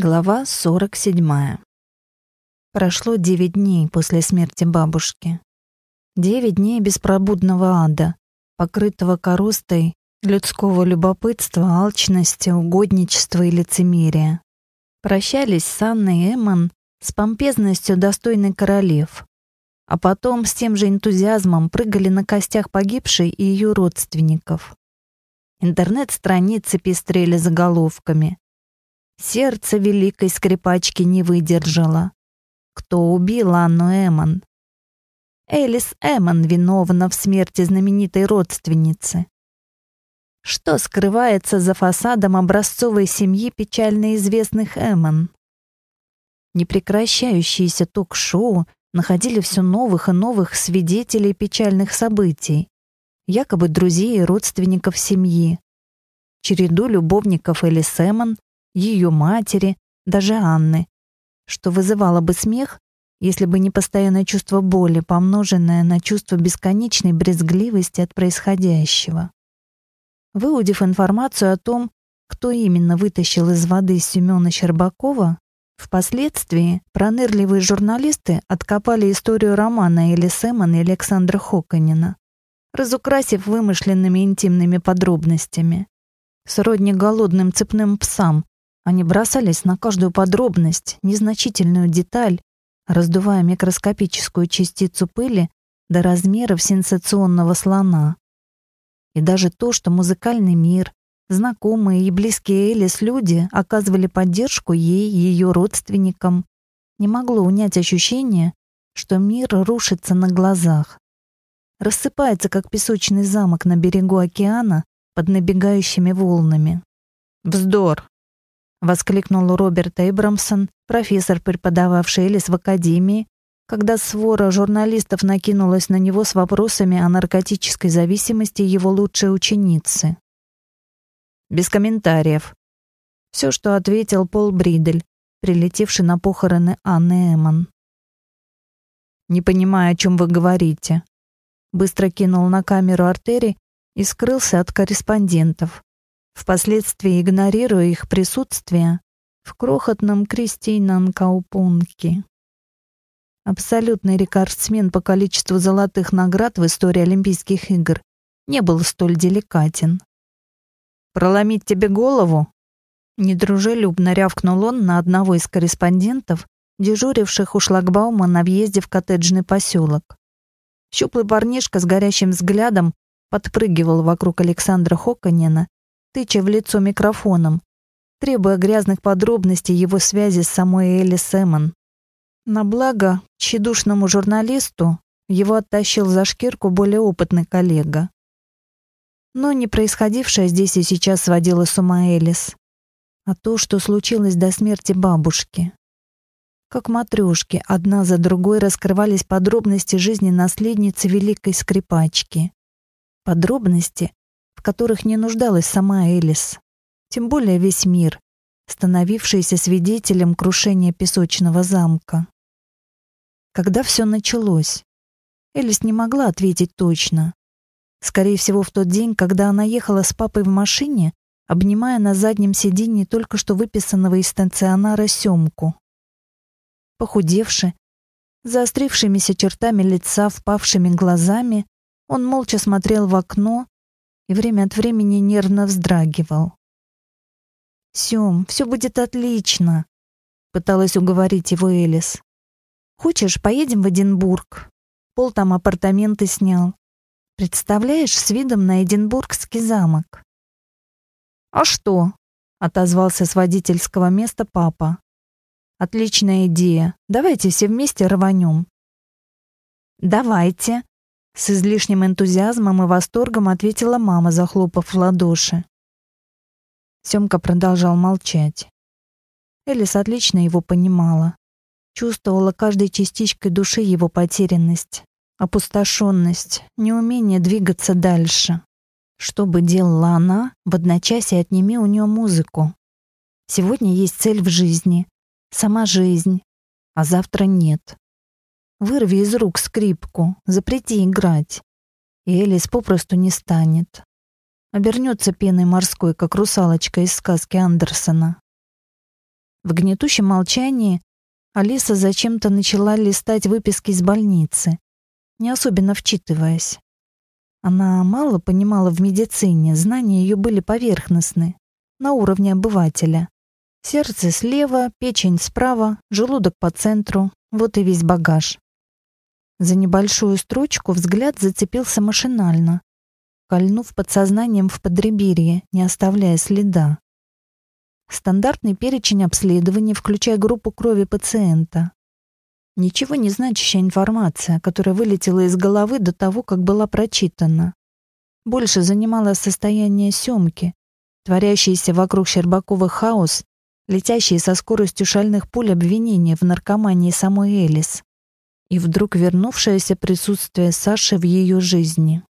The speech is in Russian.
Глава 47. Прошло девять дней после смерти бабушки. Девять дней беспробудного ада, покрытого коростой людского любопытства, алчности, угодничества и лицемерия. Прощались с Анной и Эммон с помпезностью достойной королев, а потом с тем же энтузиазмом прыгали на костях погибшей и ее родственников. Интернет-страницы пестрели заголовками Сердце великой скрипачки не выдержало. Кто убил Анну Эмон? Элис Эмон виновна в смерти знаменитой родственницы. Что скрывается за фасадом образцовой семьи печально известных Эмон? Непрекращающиеся ток-шоу находили все новых и новых свидетелей печальных событий, якобы друзей и родственников семьи. Череду любовников Элис Эмон ее матери, даже Анны, что вызывало бы смех, если бы не постоянное чувство боли, помноженное на чувство бесконечной брезгливости от происходящего. Выудив информацию о том, кто именно вытащил из воды Семена Щербакова, впоследствии пронырливые журналисты откопали историю романа Эли Сэмон и Александра Хоконина, разукрасив вымышленными интимными подробностями. Сродни голодным цепным псам, они бросались на каждую подробность, незначительную деталь, раздувая микроскопическую частицу пыли до размеров сенсационного слона. И даже то, что музыкальный мир, знакомые и близкие Элис люди оказывали поддержку ей и ее родственникам, не могло унять ощущение, что мир рушится на глазах. Рассыпается, как песочный замок на берегу океана под набегающими волнами. Вздор! — воскликнул Роберт Эйбрамсон, профессор, преподававший Элис в академии, когда свора журналистов накинулась на него с вопросами о наркотической зависимости его лучшей ученицы. Без комментариев. Все, что ответил Пол Бридель, прилетевший на похороны Анны Эмон. «Не понимаю, о чем вы говорите». Быстро кинул на камеру артерий и скрылся от корреспондентов впоследствии игнорируя их присутствие в крохотном крестейном каупунке. Абсолютный рекордсмен по количеству золотых наград в истории Олимпийских игр не был столь деликатен. «Проломить тебе голову?» Недружелюбно рявкнул он на одного из корреспондентов, дежуривших у шлагбаума на въезде в коттеджный поселок. Щуплый парнишка с горящим взглядом подпрыгивал вокруг Александра Хоконена тыча в лицо микрофоном, требуя грязных подробностей его связи с самой Элли Сэмон. На благо тщедушному журналисту его оттащил за шкирку более опытный коллега. Но не происходившее здесь и сейчас сводило с ума Элис, а то, что случилось до смерти бабушки. Как матрешки, одна за другой раскрывались подробности жизни наследницы великой скрипачки. Подробности, в которых не нуждалась сама Элис. Тем более весь мир, становившийся свидетелем крушения песочного замка. Когда все началось? Элис не могла ответить точно. Скорее всего, в тот день, когда она ехала с папой в машине, обнимая на заднем сиденье только что выписанного из стационара Семку. Похудевший, заострившимися чертами лица, впавшими глазами, он молча смотрел в окно, и время от времени нервно вздрагивал. «Сём, все будет отлично», — пыталась уговорить его Элис. «Хочешь, поедем в Эдинбург? Пол там апартаменты снял. Представляешь, с видом на Эдинбургский замок». «А что?» — отозвался с водительского места папа. «Отличная идея. Давайте все вместе рванем». «Давайте», с излишним энтузиазмом и восторгом ответила мама, захлопав в ладоши. Семка продолжал молчать. Элис отлично его понимала. Чувствовала каждой частичкой души его потерянность, опустошенность, неумение двигаться дальше. Что бы делала она, в одночасье отними у нее музыку. Сегодня есть цель в жизни, сама жизнь, а завтра нет. Вырви из рук скрипку, запрети играть. И Элис попросту не станет. Обернется пеной морской, как русалочка из сказки Андерсона. В гнетущем молчании Алиса зачем-то начала листать выписки из больницы, не особенно вчитываясь. Она мало понимала в медицине, знания ее были поверхностны, на уровне обывателя. Сердце слева, печень справа, желудок по центру, вот и весь багаж. За небольшую строчку взгляд зацепился машинально, кольнув подсознанием в подреберье, не оставляя следа. Стандартный перечень обследований, включая группу крови пациента. Ничего не значащая информация, которая вылетела из головы до того, как была прочитана. Больше занимало состояние Семки, творящийся вокруг Щербакова хаос, летящие со скоростью шальных пуль обвинения в наркомании самой Элис и вдруг вернувшееся присутствие Саши в ее жизни.